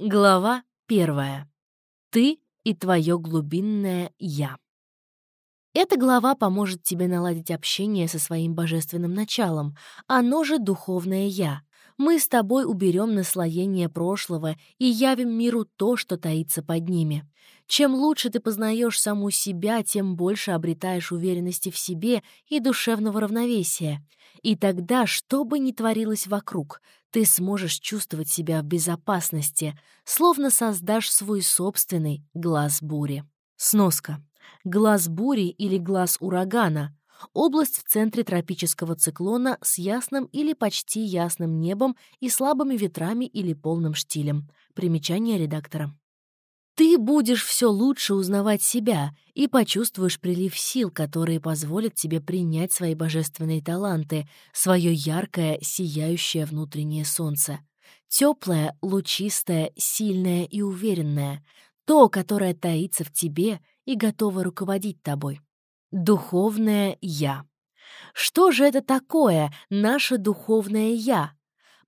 Глава первая. Ты и твое глубинное «Я». Эта глава поможет тебе наладить общение со своим божественным началом, оно же духовное «Я». Мы с тобой уберем наслоение прошлого и явим миру то, что таится под ними. Чем лучше ты познаешь саму себя, тем больше обретаешь уверенности в себе и душевного равновесия. И тогда, что бы ни творилось вокруг, ты сможешь чувствовать себя в безопасности, словно создашь свой собственный глаз бури. Сноска. Глаз бури или глаз урагана — область в центре тропического циклона с ясным или почти ясным небом и слабыми ветрами или полным штилем. Примечание редактора. Ты будешь все лучше узнавать себя и почувствуешь прилив сил, которые позволят тебе принять свои божественные таланты, свое яркое, сияющее внутреннее солнце. Теплое, лучистое, сильное и уверенное. То, которое таится в тебе и готово руководить тобой. Духовное «Я». Что же это такое, наше духовное «Я»?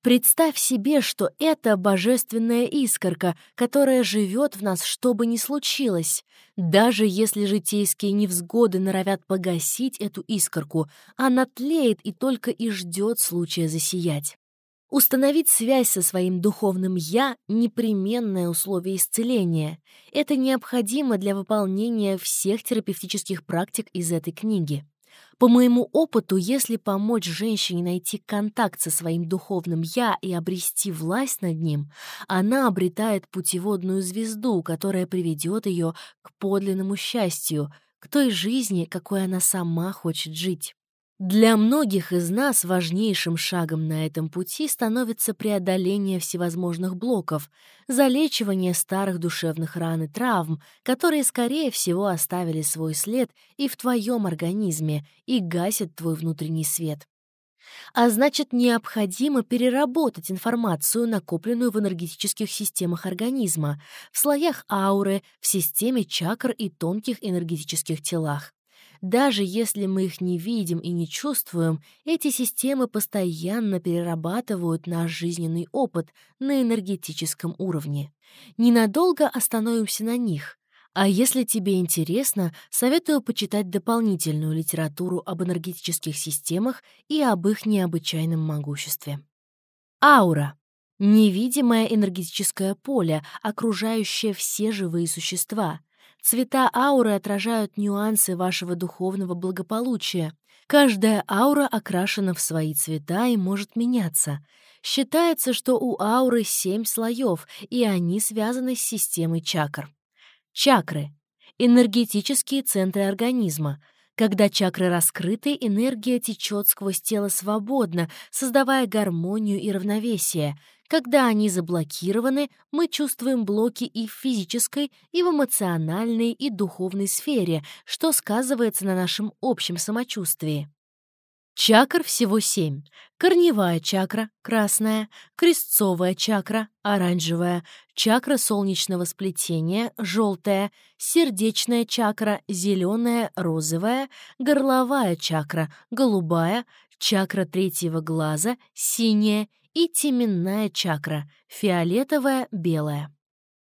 Представь себе, что это божественная искорка, которая живет в нас, что бы ни случилось. Даже если житейские невзгоды норовят погасить эту искорку, она тлеет и только и ждет случая засиять. Установить связь со своим духовным «я» — непременное условие исцеления. Это необходимо для выполнения всех терапевтических практик из этой книги. По моему опыту, если помочь женщине найти контакт со своим духовным «я» и обрести власть над ним, она обретает путеводную звезду, которая приведет ее к подлинному счастью, к той жизни, какой она сама хочет жить. Для многих из нас важнейшим шагом на этом пути становится преодоление всевозможных блоков, залечивание старых душевных ран и травм, которые, скорее всего, оставили свой след и в твоем организме, и гасят твой внутренний свет. А значит, необходимо переработать информацию, накопленную в энергетических системах организма, в слоях ауры, в системе чакр и тонких энергетических телах. Даже если мы их не видим и не чувствуем, эти системы постоянно перерабатывают наш жизненный опыт на энергетическом уровне. Ненадолго остановимся на них. А если тебе интересно, советую почитать дополнительную литературу об энергетических системах и об их необычайном могуществе. Аура. Невидимое энергетическое поле, окружающее все живые существа — Цвета ауры отражают нюансы вашего духовного благополучия. Каждая аура окрашена в свои цвета и может меняться. Считается, что у ауры семь слоев, и они связаны с системой чакр. Чакры — энергетические центры организма. Когда чакры раскрыты, энергия течет сквозь тело свободно, создавая гармонию и равновесие. Когда они заблокированы, мы чувствуем блоки и в физической, и в эмоциональной, и духовной сфере, что сказывается на нашем общем самочувствии. Чакр всего семь. Корневая чакра — красная, крестцовая чакра — оранжевая, чакра солнечного сплетения — желтая, сердечная чакра — зеленая, розовая, горловая чакра — голубая, чакра третьего глаза — синяя и теменная чакра, фиолетовая, белая.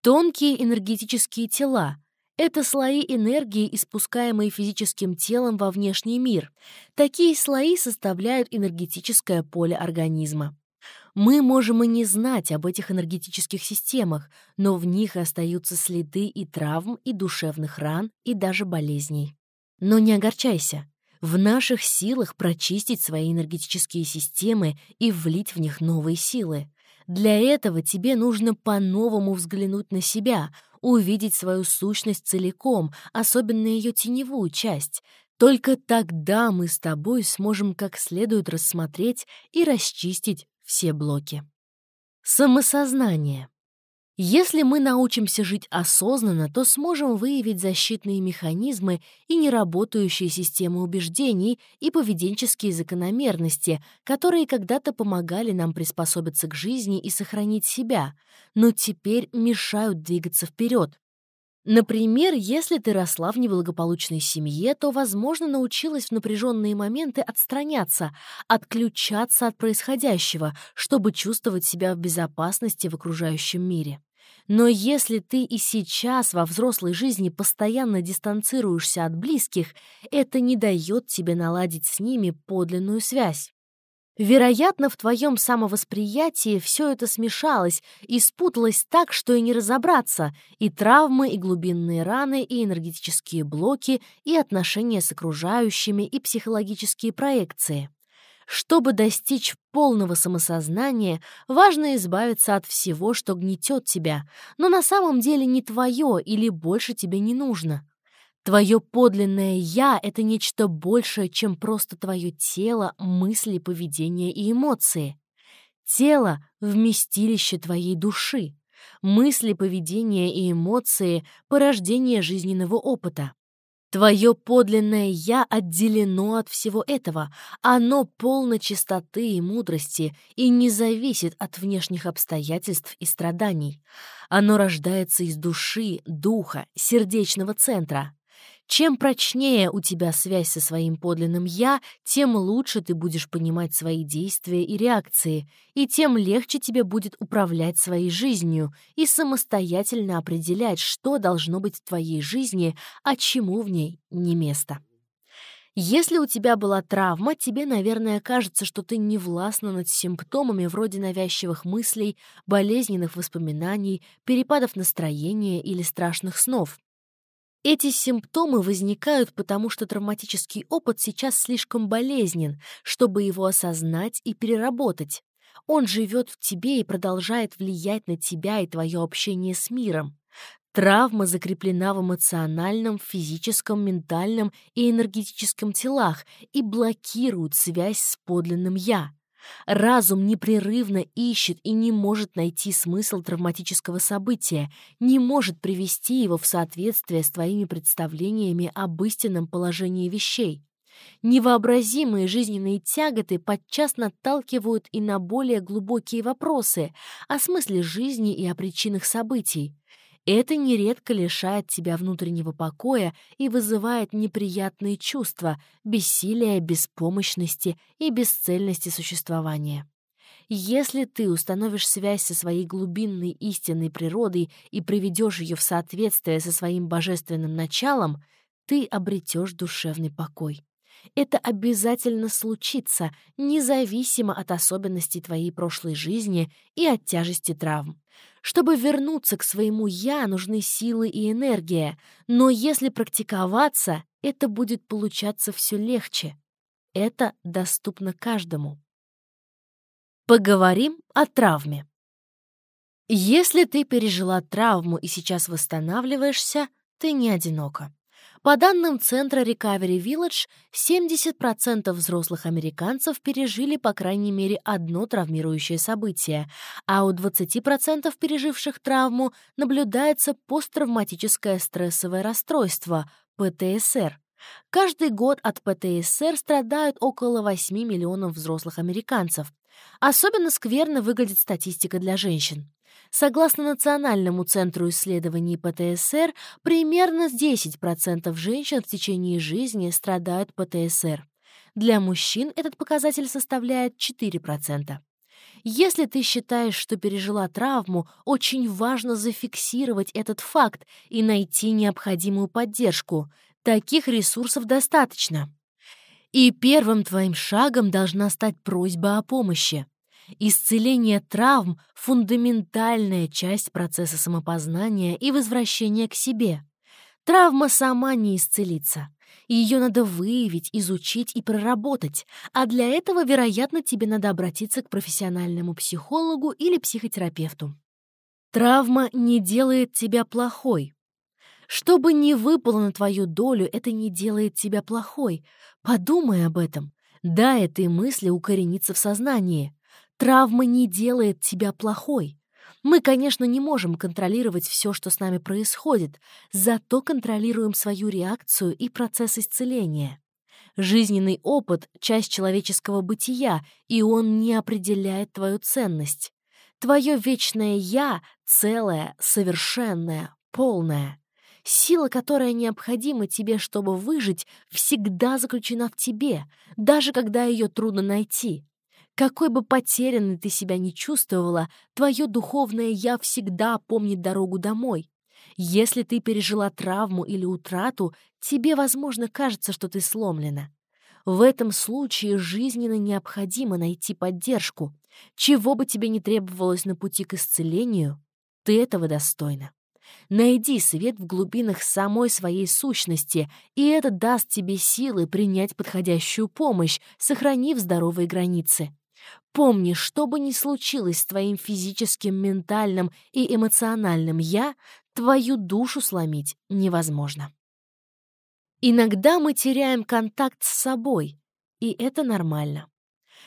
Тонкие энергетические тела — это слои энергии, испускаемые физическим телом во внешний мир. Такие слои составляют энергетическое поле организма. Мы можем и не знать об этих энергетических системах, но в них остаются следы и травм, и душевных ран, и даже болезней. Но не огорчайся. В наших силах прочистить свои энергетические системы и влить в них новые силы. Для этого тебе нужно по-новому взглянуть на себя, увидеть свою сущность целиком, особенно ее теневую часть. Только тогда мы с тобой сможем как следует рассмотреть и расчистить все блоки. Самосознание. Если мы научимся жить осознанно, то сможем выявить защитные механизмы и неработающие системы убеждений и поведенческие закономерности, которые когда-то помогали нам приспособиться к жизни и сохранить себя, но теперь мешают двигаться вперед. Например, если ты росла в неблагополучной семье, то, возможно, научилась в напряженные моменты отстраняться, отключаться от происходящего, чтобы чувствовать себя в безопасности в окружающем мире. Но если ты и сейчас во взрослой жизни постоянно дистанцируешься от близких, это не дает тебе наладить с ними подлинную связь. Вероятно, в твоем самовосприятии все это смешалось и спуталось так, что и не разобраться, и травмы, и глубинные раны, и энергетические блоки, и отношения с окружающими, и психологические проекции. Чтобы достичь полного самосознания, важно избавиться от всего, что гнетет тебя, но на самом деле не твое или больше тебе не нужно. Твое подлинное «я» — это нечто большее, чем просто твое тело, мысли, поведение и эмоции. Тело — вместилище твоей души. Мысли, поведение и эмоции — порождение жизненного опыта. Твое подлинное «я» отделено от всего этого. Оно полно чистоты и мудрости и не зависит от внешних обстоятельств и страданий. Оно рождается из души, духа, сердечного центра. Чем прочнее у тебя связь со своим подлинным «я», тем лучше ты будешь понимать свои действия и реакции, и тем легче тебе будет управлять своей жизнью и самостоятельно определять, что должно быть в твоей жизни, а чему в ней не место. Если у тебя была травма, тебе, наверное, кажется, что ты не властна над симптомами вроде навязчивых мыслей, болезненных воспоминаний, перепадов настроения или страшных снов. Эти симптомы возникают потому, что травматический опыт сейчас слишком болезнен, чтобы его осознать и переработать. Он живет в тебе и продолжает влиять на тебя и твое общение с миром. Травма закреплена в эмоциональном, физическом, ментальном и энергетическом телах и блокирует связь с подлинным «я». Разум непрерывно ищет и не может найти смысл травматического события, не может привести его в соответствие с твоими представлениями об истинном положении вещей. Невообразимые жизненные тяготы подчас наталкивают и на более глубокие вопросы о смысле жизни и о причинах событий. Это нередко лишает тебя внутреннего покоя и вызывает неприятные чувства, бессилия, беспомощности и бесцельности существования. Если ты установишь связь со своей глубинной истинной природой и приведешь ее в соответствие со своим божественным началом, ты обретешь душевный покой. Это обязательно случится, независимо от особенностей твоей прошлой жизни и от тяжести травм. Чтобы вернуться к своему «я», нужны силы и энергия, но если практиковаться, это будет получаться все легче. Это доступно каждому. Поговорим о травме. Если ты пережила травму и сейчас восстанавливаешься, ты не одинока. По данным Центра Recovery Village, 70% взрослых американцев пережили по крайней мере одно травмирующее событие, а у 20% переживших травму наблюдается посттравматическое стрессовое расстройство – ПТСР. Каждый год от ПТСР страдают около 8 миллионов взрослых американцев. Особенно скверно выглядит статистика для женщин. Согласно Национальному центру исследований ПТСР, примерно 10% женщин в течение жизни страдают ПТСР. Для мужчин этот показатель составляет 4%. Если ты считаешь, что пережила травму, очень важно зафиксировать этот факт и найти необходимую поддержку. Таких ресурсов достаточно. И первым твоим шагом должна стать просьба о помощи. Исцеление травм — фундаментальная часть процесса самопознания и возвращения к себе. Травма сама не исцелится. Ее надо выявить, изучить и проработать, а для этого, вероятно, тебе надо обратиться к профессиональному психологу или психотерапевту. Травма не делает тебя плохой. Что бы ни выпало на твою долю, это не делает тебя плохой. Подумай об этом. Дай этой мысли укорениться в сознании. Травма не делает тебя плохой. Мы, конечно, не можем контролировать все, что с нами происходит, зато контролируем свою реакцию и процесс исцеления. Жизненный опыт — часть человеческого бытия, и он не определяет твою ценность. Твое вечное «я» — целое, совершенное, полное. Сила, которая необходима тебе, чтобы выжить, всегда заключена в тебе, даже когда ее трудно найти. Какой бы потерянной ты себя не чувствовала, твое духовное «я» всегда помнит дорогу домой. Если ты пережила травму или утрату, тебе, возможно, кажется, что ты сломлена. В этом случае жизненно необходимо найти поддержку. Чего бы тебе ни требовалось на пути к исцелению, ты этого достойна. Найди свет в глубинах самой своей сущности, и это даст тебе силы принять подходящую помощь, сохранив здоровые границы. Помни, что бы ни случилось с твоим физическим, ментальным и эмоциональным «я», твою душу сломить невозможно. Иногда мы теряем контакт с собой, и это нормально.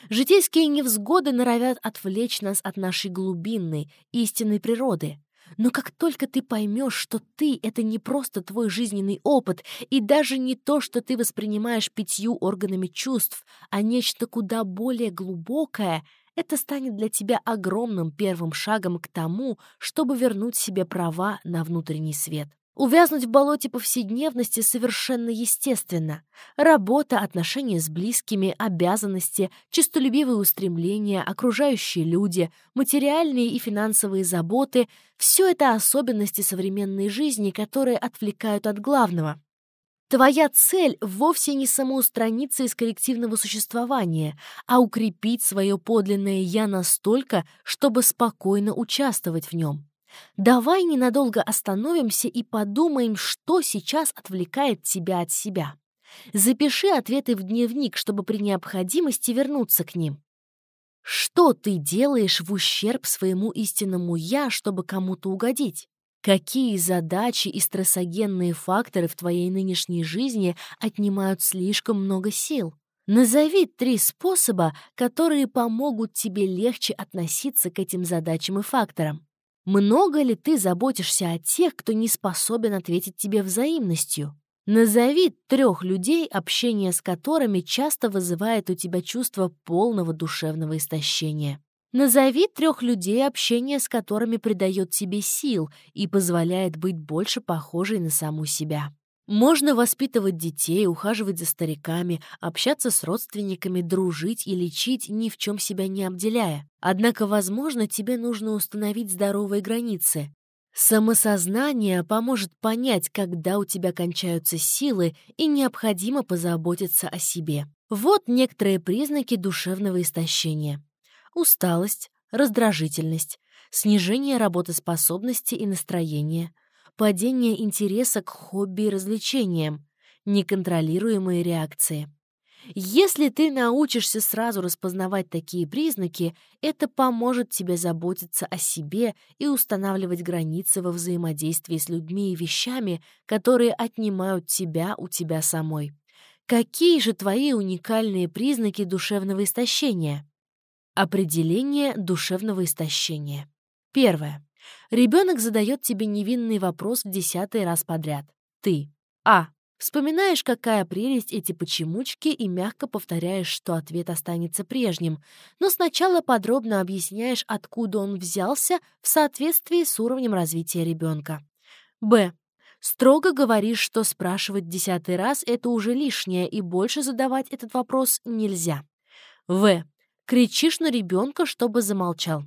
Житейские невзгоды норовят отвлечь нас от нашей глубинной, истинной природы. Но как только ты поймешь, что ты — это не просто твой жизненный опыт, и даже не то, что ты воспринимаешь пятью органами чувств, а нечто куда более глубокое, это станет для тебя огромным первым шагом к тому, чтобы вернуть себе права на внутренний свет. Увязнуть в болоте повседневности совершенно естественно. Работа, отношения с близкими, обязанности, честолюбивые устремления, окружающие люди, материальные и финансовые заботы — все это особенности современной жизни, которые отвлекают от главного. Твоя цель вовсе не самоустраниться из коллективного существования, а укрепить свое подлинное «я» настолько, чтобы спокойно участвовать в нем. Давай ненадолго остановимся и подумаем, что сейчас отвлекает тебя от себя. Запиши ответы в дневник, чтобы при необходимости вернуться к ним. Что ты делаешь в ущерб своему истинному «я», чтобы кому-то угодить? Какие задачи и стрессогенные факторы в твоей нынешней жизни отнимают слишком много сил? Назови три способа, которые помогут тебе легче относиться к этим задачам и факторам. Много ли ты заботишься о тех, кто не способен ответить тебе взаимностью? Назови трех людей, общение с которыми часто вызывает у тебя чувство полного душевного истощения. Назови трех людей, общение с которыми придает тебе сил и позволяет быть больше похожей на саму себя. Можно воспитывать детей, ухаживать за стариками, общаться с родственниками, дружить и лечить, ни в чем себя не обделяя. Однако, возможно, тебе нужно установить здоровые границы. Самосознание поможет понять, когда у тебя кончаются силы и необходимо позаботиться о себе. Вот некоторые признаки душевного истощения. Усталость, раздражительность, снижение работоспособности и настроения – падение интереса к хобби и развлечениям, неконтролируемые реакции. Если ты научишься сразу распознавать такие признаки, это поможет тебе заботиться о себе и устанавливать границы во взаимодействии с людьми и вещами, которые отнимают тебя у тебя самой. Какие же твои уникальные признаки душевного истощения? Определение душевного истощения. Первое. Ребенок задает тебе невинный вопрос в десятый раз подряд. Ты. А. Вспоминаешь, какая прелесть эти почемучки, и мягко повторяешь, что ответ останется прежним, но сначала подробно объясняешь, откуда он взялся в соответствии с уровнем развития ребенка. Б. Строго говоришь, что спрашивать десятый раз — это уже лишнее, и больше задавать этот вопрос нельзя. В. Кричишь на ребенка, чтобы замолчал.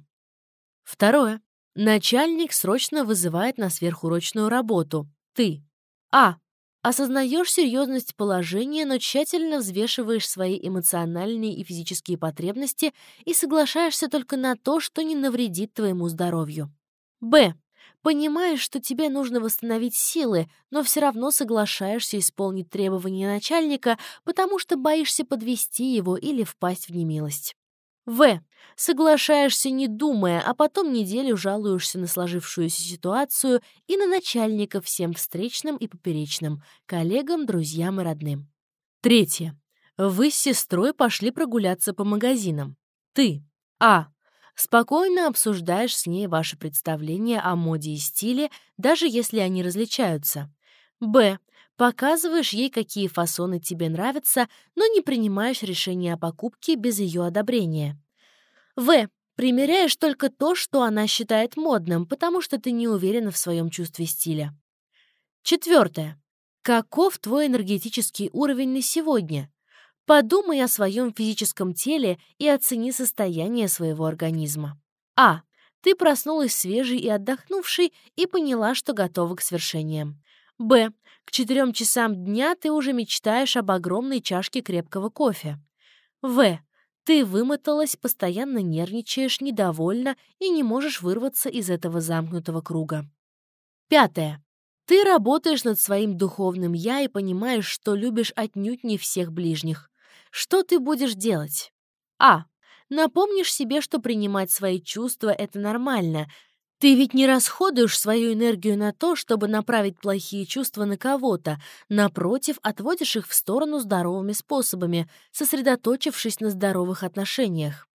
Второе. Начальник срочно вызывает на сверхурочную работу. Ты. А. Осознаешь серьезность положения, но тщательно взвешиваешь свои эмоциональные и физические потребности и соглашаешься только на то, что не навредит твоему здоровью. Б. Понимаешь, что тебе нужно восстановить силы, но все равно соглашаешься исполнить требования начальника, потому что боишься подвести его или впасть в немилость. В. Соглашаешься, не думая, а потом неделю жалуешься на сложившуюся ситуацию и на начальника всем встречным и поперечным, коллегам, друзьям и родным. Третье. Вы с сестрой пошли прогуляться по магазинам. Ты. А. Спокойно обсуждаешь с ней ваши представления о моде и стиле, даже если они различаются. Б. Показываешь ей, какие фасоны тебе нравятся, но не принимаешь решение о покупке без ее одобрения. В. Примеряешь только то, что она считает модным, потому что ты не уверена в своем чувстве стиля. Четвертое. Каков твой энергетический уровень на сегодня? Подумай о своем физическом теле и оцени состояние своего организма. А. Ты проснулась свежей и отдохнувшей и поняла, что готова к свершениям. Б. К четырем часам дня ты уже мечтаешь об огромной чашке крепкого кофе. В. Ты вымоталась, постоянно нервничаешь, недовольна и не можешь вырваться из этого замкнутого круга. Пятое. Ты работаешь над своим духовным «я» и понимаешь, что любишь отнюдь не всех ближних. Что ты будешь делать? А. Напомнишь себе, что принимать свои чувства — это нормально. Ты ведь не расходуешь свою энергию на то, чтобы направить плохие чувства на кого-то. Напротив, отводишь их в сторону здоровыми способами, сосредоточившись на здоровых отношениях.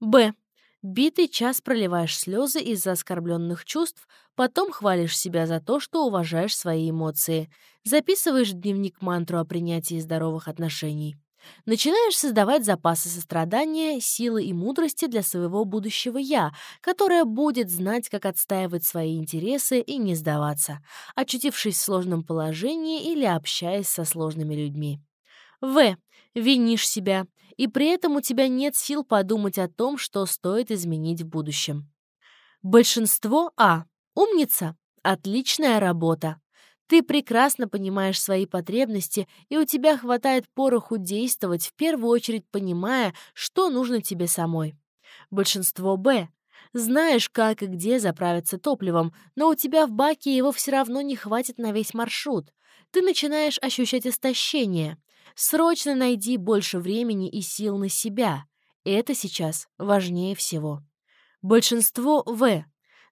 Б. Битый час проливаешь слезы из-за оскорбленных чувств, потом хвалишь себя за то, что уважаешь свои эмоции. Записываешь в дневник мантру о принятии здоровых отношений. Начинаешь создавать запасы сострадания, силы и мудрости для своего будущего «я», которое будет знать, как отстаивать свои интересы и не сдаваться, очутившись в сложном положении или общаясь со сложными людьми. В. Винишь себя, и при этом у тебя нет сил подумать о том, что стоит изменить в будущем. Большинство А. Умница. Отличная работа. Ты прекрасно понимаешь свои потребности, и у тебя хватает пороху действовать, в первую очередь понимая, что нужно тебе самой. Большинство «Б». Знаешь, как и где заправиться топливом, но у тебя в баке его все равно не хватит на весь маршрут. Ты начинаешь ощущать истощение. Срочно найди больше времени и сил на себя. Это сейчас важнее всего. Большинство «В»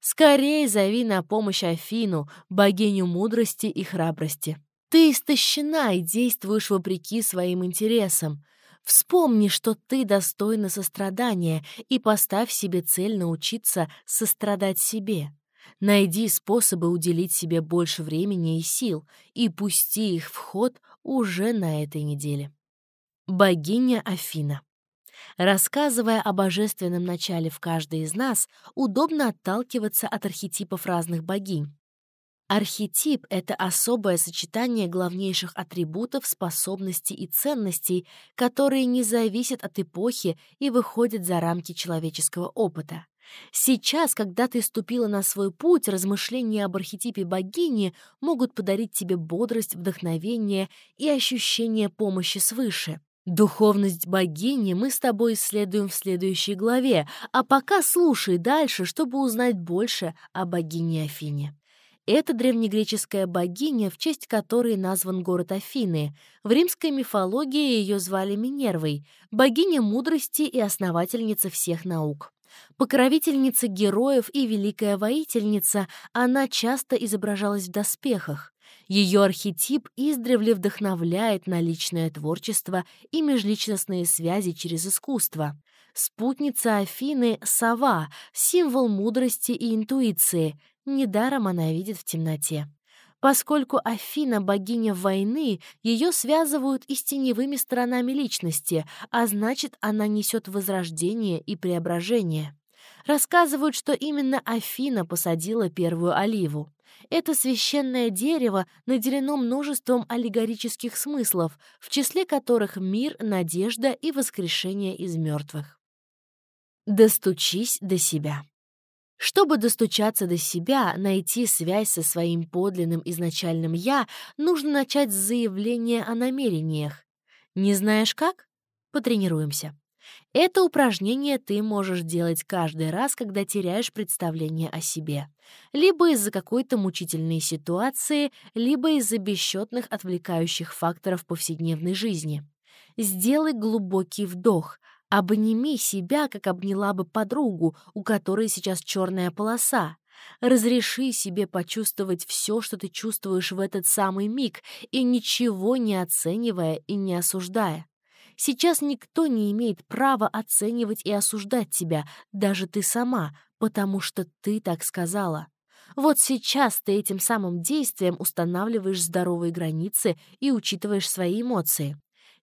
Скорее зови на помощь Афину, богиню мудрости и храбрости. Ты истощена и действуешь вопреки своим интересам. Вспомни, что ты достойна сострадания, и поставь себе цель научиться сострадать себе. Найди способы уделить себе больше времени и сил, и пусти их в ход уже на этой неделе. Богиня Афина Рассказывая о божественном начале в каждой из нас, удобно отталкиваться от архетипов разных богинь. Архетип — это особое сочетание главнейших атрибутов, способностей и ценностей, которые не зависят от эпохи и выходят за рамки человеческого опыта. Сейчас, когда ты ступила на свой путь, размышления об архетипе богини могут подарить тебе бодрость, вдохновение и ощущение помощи свыше. Духовность богини мы с тобой исследуем в следующей главе, а пока слушай дальше, чтобы узнать больше о богине Афине. Это древнегреческая богиня, в честь которой назван город Афины. В римской мифологии ее звали Минервой, богиня мудрости и основательница всех наук. Покровительница героев и великая воительница, она часто изображалась в доспехах. Ее архетип издревле вдохновляет на личное творчество и межличностные связи через искусство. Спутница Афины — сова, символ мудрости и интуиции. Недаром она видит в темноте. Поскольку Афина — богиня войны, ее связывают и с теневыми сторонами личности, а значит, она несет возрождение и преображение. Рассказывают, что именно Афина посадила первую оливу. Это священное дерево наделено множеством аллегорических смыслов, в числе которых мир, надежда и воскрешение из мертвых. Достучись до себя. Чтобы достучаться до себя, найти связь со своим подлинным изначальным «я», нужно начать с заявления о намерениях. Не знаешь как? Потренируемся. Это упражнение ты можешь делать каждый раз, когда теряешь представление о себе. Либо из-за какой-то мучительной ситуации, либо из-за бесчетных отвлекающих факторов повседневной жизни. Сделай глубокий вдох, обними себя, как обняла бы подругу, у которой сейчас черная полоса. Разреши себе почувствовать все, что ты чувствуешь в этот самый миг, и ничего не оценивая и не осуждая. Сейчас никто не имеет права оценивать и осуждать тебя, даже ты сама, потому что ты так сказала. Вот сейчас ты этим самым действием устанавливаешь здоровые границы и учитываешь свои эмоции.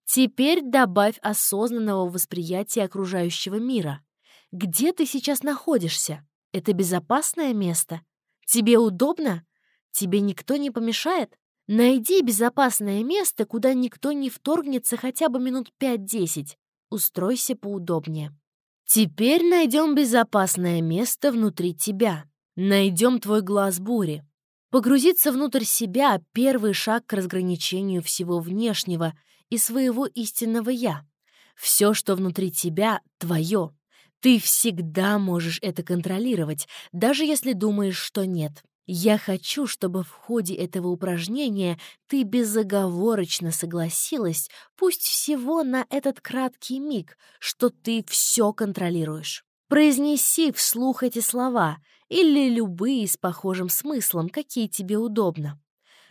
Теперь добавь осознанного восприятия окружающего мира. Где ты сейчас находишься? Это безопасное место? Тебе удобно? Тебе никто не помешает? Найди безопасное место, куда никто не вторгнется хотя бы минут 5-10. Устройся поудобнее. Теперь найдем безопасное место внутри тебя. Найдем твой глаз бури. Погрузиться внутрь себя — первый шаг к разграничению всего внешнего и своего истинного «я». Все, что внутри тебя, твое. Ты всегда можешь это контролировать, даже если думаешь, что нет. Я хочу, чтобы в ходе этого упражнения ты безоговорочно согласилась, пусть всего на этот краткий миг, что ты все контролируешь. Произнеси вслух эти слова или любые с похожим смыслом, какие тебе удобно.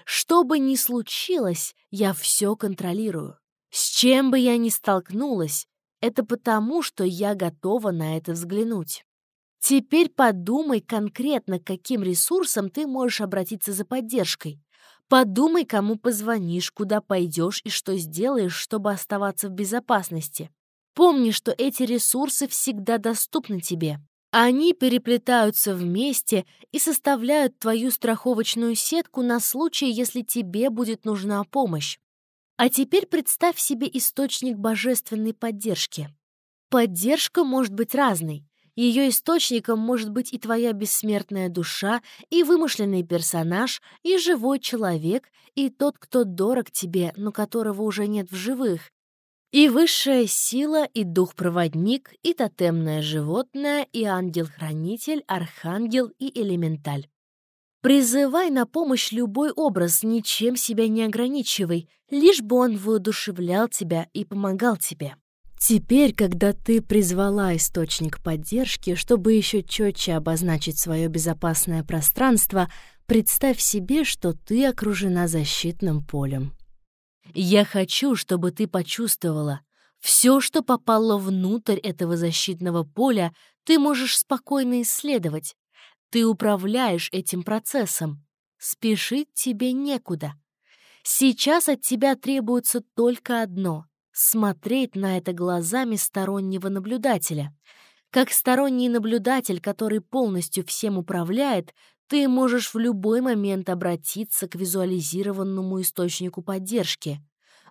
Что бы ни случилось, я все контролирую. С чем бы я ни столкнулась, это потому, что я готова на это взглянуть. Теперь подумай конкретно, к каким ресурсам ты можешь обратиться за поддержкой. Подумай, кому позвонишь, куда пойдешь и что сделаешь, чтобы оставаться в безопасности. Помни, что эти ресурсы всегда доступны тебе. Они переплетаются вместе и составляют твою страховочную сетку на случай, если тебе будет нужна помощь. А теперь представь себе источник божественной поддержки. Поддержка может быть разной. Ее источником может быть и твоя бессмертная душа, и вымышленный персонаж, и живой человек, и тот, кто дорог тебе, но которого уже нет в живых, и высшая сила, и дух-проводник, и тотемное животное, и ангел-хранитель, архангел и элементаль. Призывай на помощь любой образ, ничем себя не ограничивай, лишь бы он воодушевлял тебя и помогал тебе. Теперь, когда ты призвала источник поддержки, чтобы еще четче обозначить свое безопасное пространство, представь себе, что ты окружена защитным полем. Я хочу, чтобы ты почувствовала, все, что попало внутрь этого защитного поля, ты можешь спокойно исследовать. Ты управляешь этим процессом. Спешить тебе некуда. Сейчас от тебя требуется только одно смотреть на это глазами стороннего наблюдателя. Как сторонний наблюдатель, который полностью всем управляет, ты можешь в любой момент обратиться к визуализированному источнику поддержки.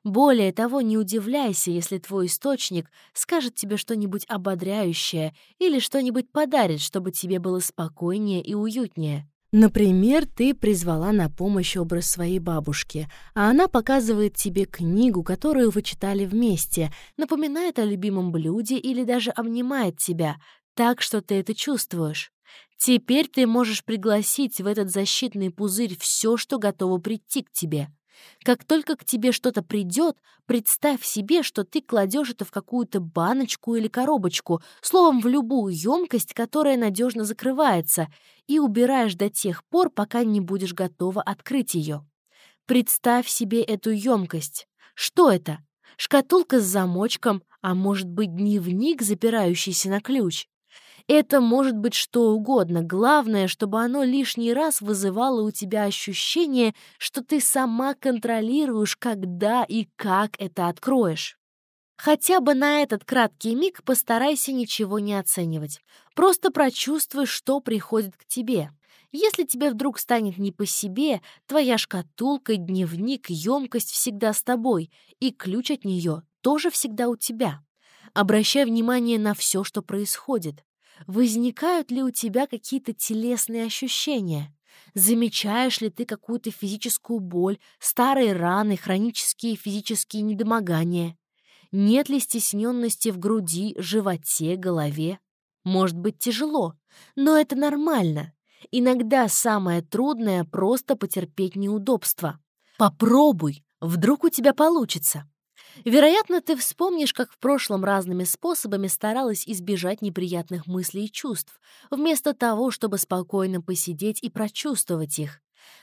Более того, не удивляйся, если твой источник скажет тебе что-нибудь ободряющее или что-нибудь подарит, чтобы тебе было спокойнее и уютнее. Например, ты призвала на помощь образ своей бабушки, а она показывает тебе книгу, которую вы читали вместе, напоминает о любимом блюде или даже обнимает тебя, так что ты это чувствуешь. Теперь ты можешь пригласить в этот защитный пузырь все, что готово прийти к тебе. Как только к тебе что-то придет, представь себе, что ты кладешь это в какую-то баночку или коробочку, словом, в любую емкость, которая надежно закрывается, и убираешь до тех пор, пока не будешь готова открыть ее. Представь себе эту емкость. Что это? Шкатулка с замочком, а может быть дневник, запирающийся на ключ? Это может быть что угодно, главное, чтобы оно лишний раз вызывало у тебя ощущение, что ты сама контролируешь, когда и как это откроешь. Хотя бы на этот краткий миг постарайся ничего не оценивать. Просто прочувствуй, что приходит к тебе. Если тебе вдруг станет не по себе, твоя шкатулка, дневник, емкость всегда с тобой, и ключ от нее тоже всегда у тебя. Обращай внимание на все, что происходит. Возникают ли у тебя какие-то телесные ощущения? Замечаешь ли ты какую-то физическую боль, старые раны, хронические физические недомогания? Нет ли стесненности в груди, животе, голове? Может быть тяжело, но это нормально. Иногда самое трудное — просто потерпеть неудобства. Попробуй, вдруг у тебя получится. Вероятно, ты вспомнишь, как в прошлом разными способами старалась избежать неприятных мыслей и чувств, вместо того, чтобы спокойно посидеть и прочувствовать их.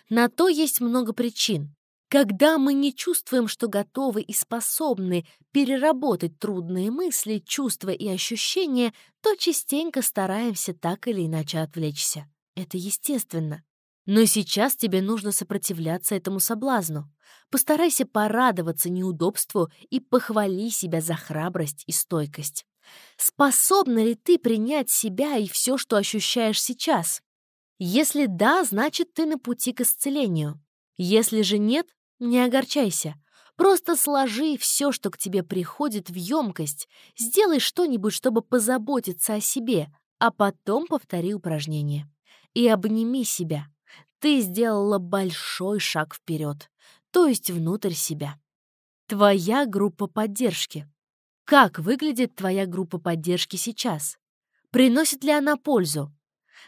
На то есть много причин. Когда мы не чувствуем, что готовы и способны переработать трудные мысли, чувства и ощущения, то частенько стараемся так или иначе отвлечься. Это естественно. Но сейчас тебе нужно сопротивляться этому соблазну. Постарайся порадоваться неудобству и похвали себя за храбрость и стойкость. Способна ли ты принять себя и все, что ощущаешь сейчас? Если да, значит, ты на пути к исцелению. Если же нет, не огорчайся. Просто сложи все, что к тебе приходит, в емкость, сделай что-нибудь, чтобы позаботиться о себе, а потом повтори упражнение. И обними себя. Ты сделала большой шаг вперед, то есть внутрь себя. Твоя группа поддержки. Как выглядит твоя группа поддержки сейчас? Приносит ли она пользу?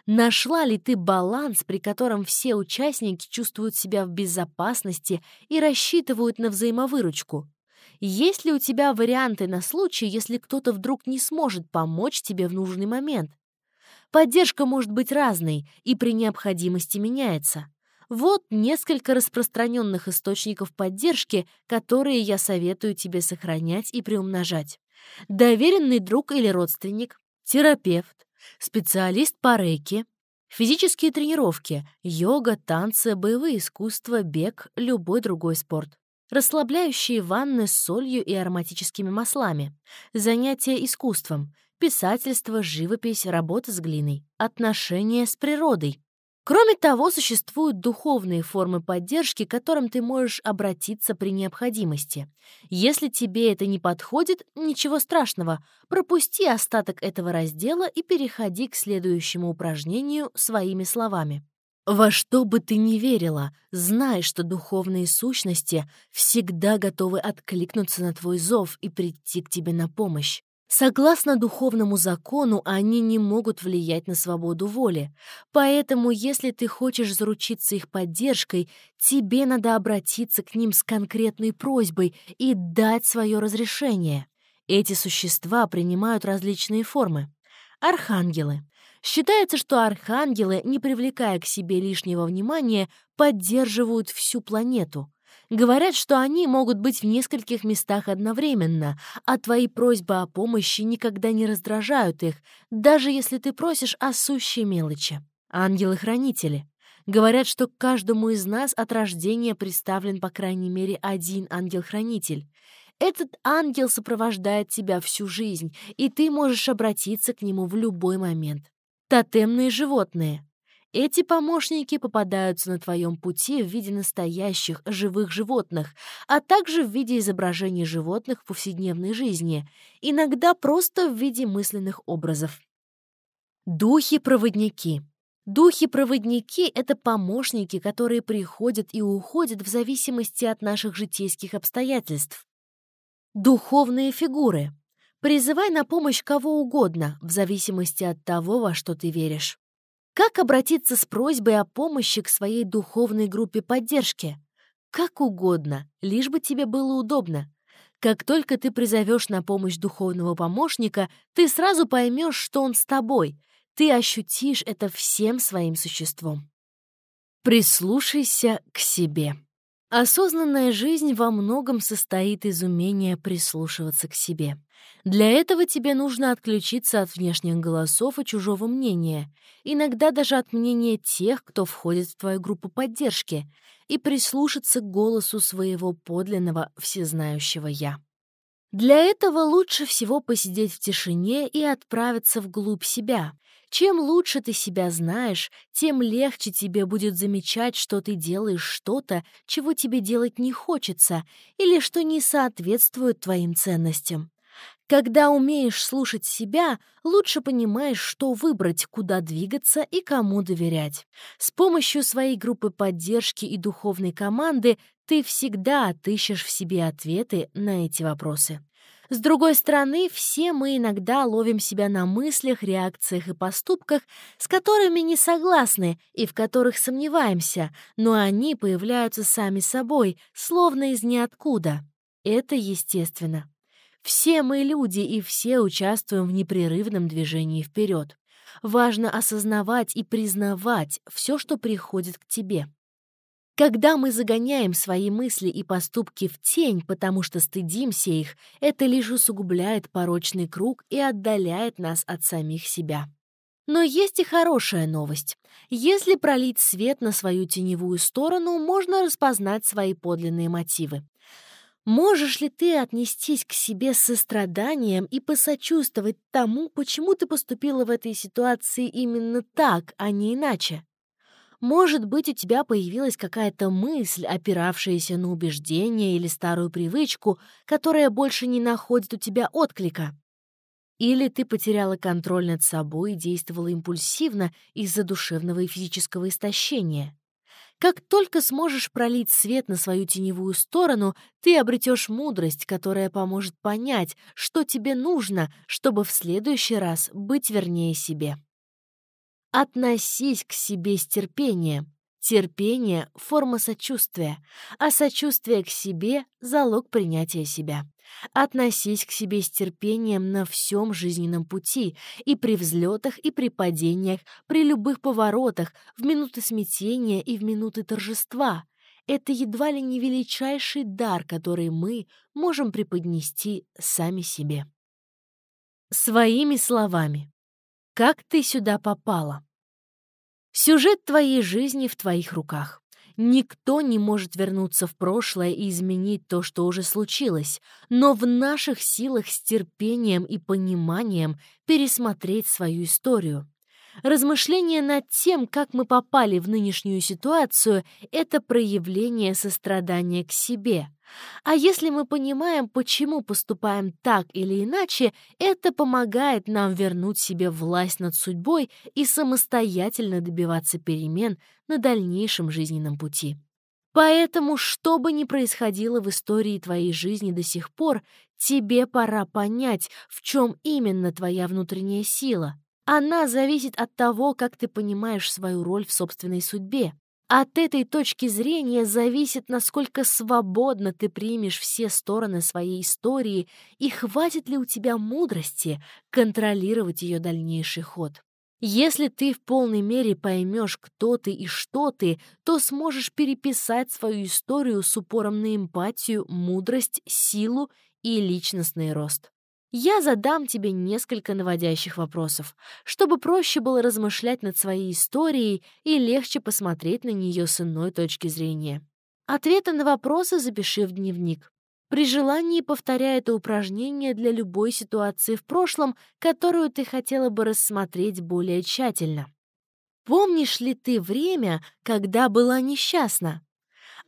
Нашла ли ты баланс, при котором все участники чувствуют себя в безопасности и рассчитывают на взаимовыручку? Есть ли у тебя варианты на случай, если кто-то вдруг не сможет помочь тебе в нужный момент? Поддержка может быть разной и при необходимости меняется. Вот несколько распространенных источников поддержки, которые я советую тебе сохранять и приумножать. Доверенный друг или родственник, терапевт, специалист по рейки, физические тренировки, йога, танцы, боевые искусства, бег, любой другой спорт. Расслабляющие ванны с солью и ароматическими маслами, занятия искусством, писательство, живопись, работа с глиной, отношения с природой, Кроме того, существуют духовные формы поддержки, к которым ты можешь обратиться при необходимости. Если тебе это не подходит, ничего страшного, пропусти остаток этого раздела и переходи к следующему упражнению своими словами. Во что бы ты ни верила, знай, что духовные сущности всегда готовы откликнуться на твой зов и прийти к тебе на помощь. Согласно духовному закону, они не могут влиять на свободу воли. Поэтому, если ты хочешь заручиться их поддержкой, тебе надо обратиться к ним с конкретной просьбой и дать свое разрешение. Эти существа принимают различные формы. Архангелы. Считается, что архангелы, не привлекая к себе лишнего внимания, поддерживают всю планету. Говорят, что они могут быть в нескольких местах одновременно, а твои просьбы о помощи никогда не раздражают их, даже если ты просишь о сущей мелочи. Ангелы-хранители. Говорят, что к каждому из нас от рождения представлен по крайней мере один ангел-хранитель. Этот ангел сопровождает тебя всю жизнь, и ты можешь обратиться к нему в любой момент. Тотемные животные. Эти помощники попадаются на твоем пути в виде настоящих живых животных, а также в виде изображений животных в повседневной жизни, иногда просто в виде мысленных образов. Духи-проводники. Духи-проводники — это помощники, которые приходят и уходят в зависимости от наших житейских обстоятельств. Духовные фигуры. Призывай на помощь кого угодно, в зависимости от того, во что ты веришь. Как обратиться с просьбой о помощи к своей духовной группе поддержки? Как угодно, лишь бы тебе было удобно. Как только ты призовешь на помощь духовного помощника, ты сразу поймешь, что он с тобой. Ты ощутишь это всем своим существом. Прислушайся к себе. Осознанная жизнь во многом состоит из умения прислушиваться к себе. Для этого тебе нужно отключиться от внешних голосов и чужого мнения, иногда даже от мнения тех, кто входит в твою группу поддержки, и прислушаться к голосу своего подлинного всезнающего «Я». Для этого лучше всего посидеть в тишине и отправиться вглубь себя, чем лучше ты себя знаешь, тем легче тебе будет замечать, что ты делаешь что-то, чего тебе делать не хочется, или что не соответствует твоим ценностям. Когда умеешь слушать себя, лучше понимаешь, что выбрать, куда двигаться и кому доверять. С помощью своей группы поддержки и духовной команды ты всегда отыщешь в себе ответы на эти вопросы. С другой стороны, все мы иногда ловим себя на мыслях, реакциях и поступках, с которыми не согласны и в которых сомневаемся, но они появляются сами собой, словно из ниоткуда. Это естественно. Все мы люди, и все участвуем в непрерывном движении вперед. Важно осознавать и признавать все, что приходит к тебе. Когда мы загоняем свои мысли и поступки в тень, потому что стыдимся их, это лишь усугубляет порочный круг и отдаляет нас от самих себя. Но есть и хорошая новость. Если пролить свет на свою теневую сторону, можно распознать свои подлинные мотивы. Можешь ли ты отнестись к себе с состраданием и посочувствовать тому, почему ты поступила в этой ситуации именно так, а не иначе? Может быть, у тебя появилась какая-то мысль, опиравшаяся на убеждение или старую привычку, которая больше не находит у тебя отклика. Или ты потеряла контроль над собой и действовала импульсивно из-за душевного и физического истощения. Как только сможешь пролить свет на свою теневую сторону, ты обретешь мудрость, которая поможет понять, что тебе нужно, чтобы в следующий раз быть вернее себе. Относись к себе с терпением. Терпение — форма сочувствия, а сочувствие к себе — залог принятия себя. Относись к себе с терпением на всем жизненном пути, и при взлетах, и при падениях, при любых поворотах, в минуты смятения и в минуты торжества. Это едва ли не величайший дар, который мы можем преподнести сами себе. Своими словами. Как ты сюда попала? Сюжет твоей жизни в твоих руках. Никто не может вернуться в прошлое и изменить то, что уже случилось, но в наших силах с терпением и пониманием пересмотреть свою историю. Размышление над тем, как мы попали в нынешнюю ситуацию, это проявление сострадания к себе. А если мы понимаем, почему поступаем так или иначе, это помогает нам вернуть себе власть над судьбой и самостоятельно добиваться перемен на дальнейшем жизненном пути. Поэтому, что бы ни происходило в истории твоей жизни до сих пор, тебе пора понять, в чем именно твоя внутренняя сила. Она зависит от того, как ты понимаешь свою роль в собственной судьбе. От этой точки зрения зависит, насколько свободно ты примешь все стороны своей истории и хватит ли у тебя мудрости контролировать ее дальнейший ход. Если ты в полной мере поймешь, кто ты и что ты, то сможешь переписать свою историю с упором на эмпатию, мудрость, силу и личностный рост. Я задам тебе несколько наводящих вопросов, чтобы проще было размышлять над своей историей и легче посмотреть на нее с иной точки зрения. Ответы на вопросы запиши в дневник. При желании повторяй это упражнение для любой ситуации в прошлом, которую ты хотела бы рассмотреть более тщательно. Помнишь ли ты время, когда была несчастна?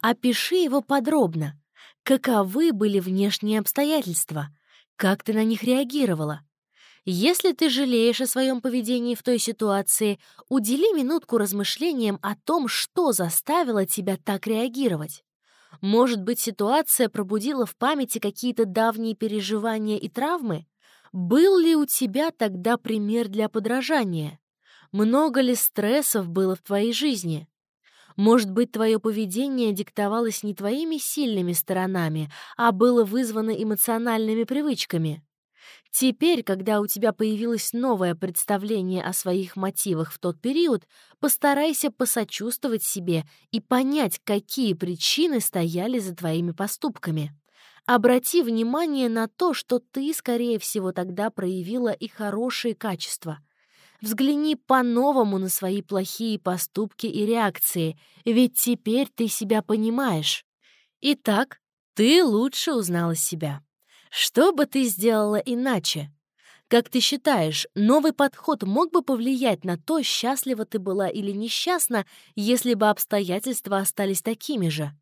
Опиши его подробно. Каковы были внешние обстоятельства? Как ты на них реагировала? Если ты жалеешь о своем поведении в той ситуации, удели минутку размышлениям о том, что заставило тебя так реагировать. Может быть, ситуация пробудила в памяти какие-то давние переживания и травмы? Был ли у тебя тогда пример для подражания? Много ли стрессов было в твоей жизни? Может быть, твое поведение диктовалось не твоими сильными сторонами, а было вызвано эмоциональными привычками. Теперь, когда у тебя появилось новое представление о своих мотивах в тот период, постарайся посочувствовать себе и понять, какие причины стояли за твоими поступками. Обрати внимание на то, что ты, скорее всего, тогда проявила и хорошие качества — Взгляни по-новому на свои плохие поступки и реакции, ведь теперь ты себя понимаешь. Итак, ты лучше узнала себя. Что бы ты сделала иначе? Как ты считаешь, новый подход мог бы повлиять на то, счастлива ты была или несчастна, если бы обстоятельства остались такими же?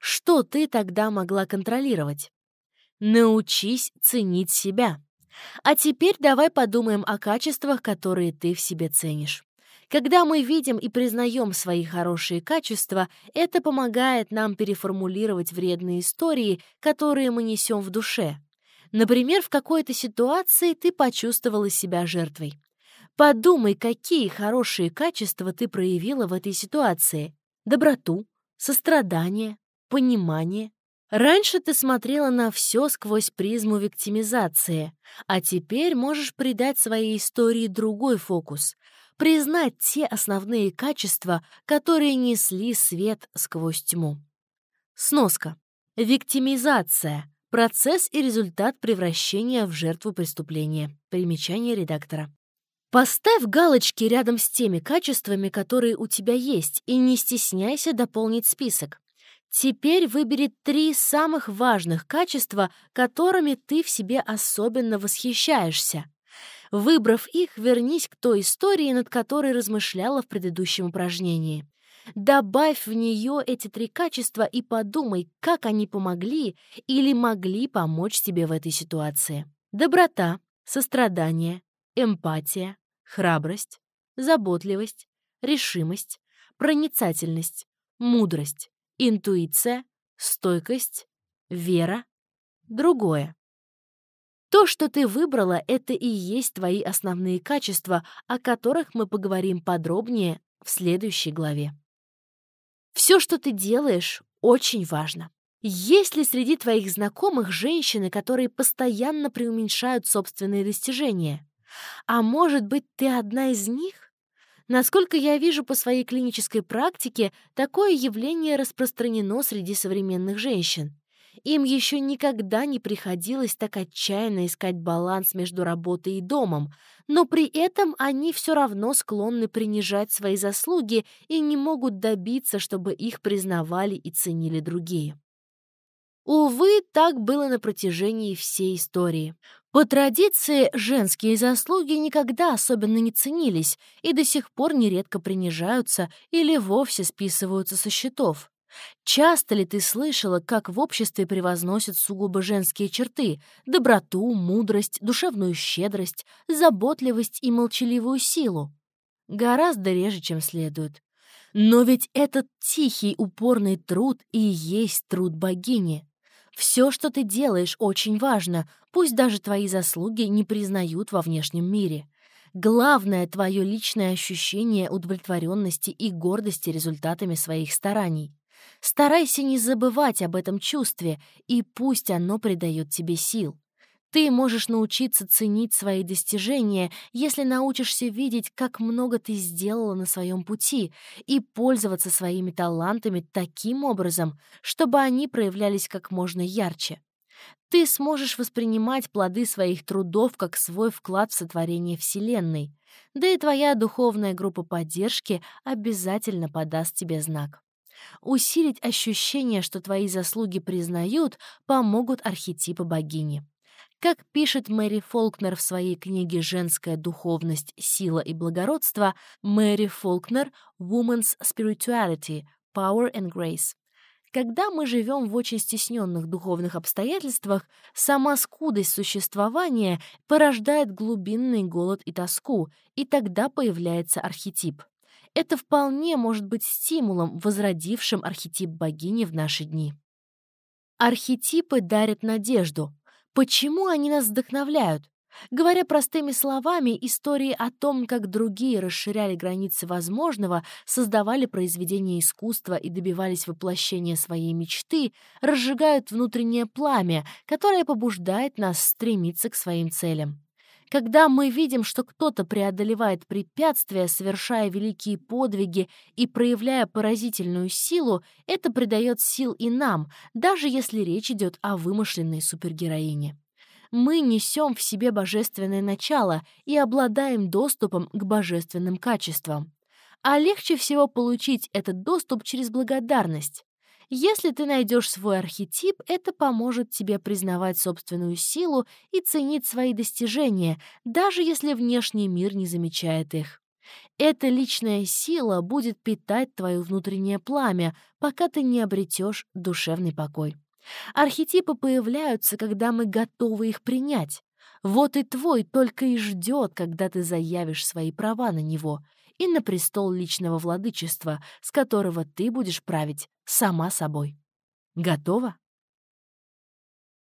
Что ты тогда могла контролировать? Научись ценить себя. А теперь давай подумаем о качествах, которые ты в себе ценишь. Когда мы видим и признаем свои хорошие качества, это помогает нам переформулировать вредные истории, которые мы несем в душе. Например, в какой-то ситуации ты почувствовала себя жертвой. Подумай, какие хорошие качества ты проявила в этой ситуации. Доброту, сострадание, понимание, Раньше ты смотрела на все сквозь призму виктимизации, а теперь можешь придать своей истории другой фокус, признать те основные качества, которые несли свет сквозь тьму. Сноска. Виктимизация. Процесс и результат превращения в жертву преступления. Примечание редактора. Поставь галочки рядом с теми качествами, которые у тебя есть, и не стесняйся дополнить список. Теперь выбери три самых важных качества, которыми ты в себе особенно восхищаешься. Выбрав их, вернись к той истории, над которой размышляла в предыдущем упражнении. Добавь в нее эти три качества и подумай, как они помогли или могли помочь тебе в этой ситуации. Доброта, сострадание, эмпатия, храбрость, заботливость, решимость, проницательность, мудрость, интуиция, стойкость, вера, другое. То, что ты выбрала, это и есть твои основные качества, о которых мы поговорим подробнее в следующей главе. Все, что ты делаешь, очень важно. Есть ли среди твоих знакомых женщины, которые постоянно преуменьшают собственные достижения? А может быть, ты одна из них? Насколько я вижу по своей клинической практике, такое явление распространено среди современных женщин. Им еще никогда не приходилось так отчаянно искать баланс между работой и домом, но при этом они все равно склонны принижать свои заслуги и не могут добиться, чтобы их признавали и ценили другие. Увы, так было на протяжении всей истории. По традиции, женские заслуги никогда особенно не ценились и до сих пор нередко принижаются или вовсе списываются со счетов. Часто ли ты слышала, как в обществе превозносят сугубо женские черты — доброту, мудрость, душевную щедрость, заботливость и молчаливую силу? Гораздо реже, чем следует. Но ведь этот тихий, упорный труд и есть труд богини. Все, что ты делаешь, очень важно, пусть даже твои заслуги не признают во внешнем мире. Главное — твое личное ощущение удовлетворенности и гордости результатами своих стараний. Старайся не забывать об этом чувстве, и пусть оно придает тебе сил. Ты можешь научиться ценить свои достижения, если научишься видеть, как много ты сделала на своем пути, и пользоваться своими талантами таким образом, чтобы они проявлялись как можно ярче. Ты сможешь воспринимать плоды своих трудов как свой вклад в сотворение Вселенной, да и твоя духовная группа поддержки обязательно подаст тебе знак. Усилить ощущение, что твои заслуги признают, помогут архетипы богини. Как пишет Мэри Фолкнер в своей книге «Женская духовность, сила и благородство», Мэри Фолкнер «Woman's Spirituality, Power and Grace». Когда мы живем в очень стесненных духовных обстоятельствах, сама скудость существования порождает глубинный голод и тоску, и тогда появляется архетип. Это вполне может быть стимулом, возродившим архетип богини в наши дни. Архетипы дарят надежду. Почему они нас вдохновляют? Говоря простыми словами, истории о том, как другие расширяли границы возможного, создавали произведения искусства и добивались воплощения своей мечты, разжигают внутреннее пламя, которое побуждает нас стремиться к своим целям. Когда мы видим, что кто-то преодолевает препятствия, совершая великие подвиги и проявляя поразительную силу, это придает сил и нам, даже если речь идет о вымышленной супергероине. Мы несем в себе божественное начало и обладаем доступом к божественным качествам. А легче всего получить этот доступ через благодарность. Если ты найдешь свой архетип, это поможет тебе признавать собственную силу и ценить свои достижения, даже если внешний мир не замечает их. Эта личная сила будет питать твое внутреннее пламя, пока ты не обретешь душевный покой. Архетипы появляются, когда мы готовы их принять. Вот и твой только и ждет, когда ты заявишь свои права на него и на престол личного владычества, с которого ты будешь править сама собой. Готова?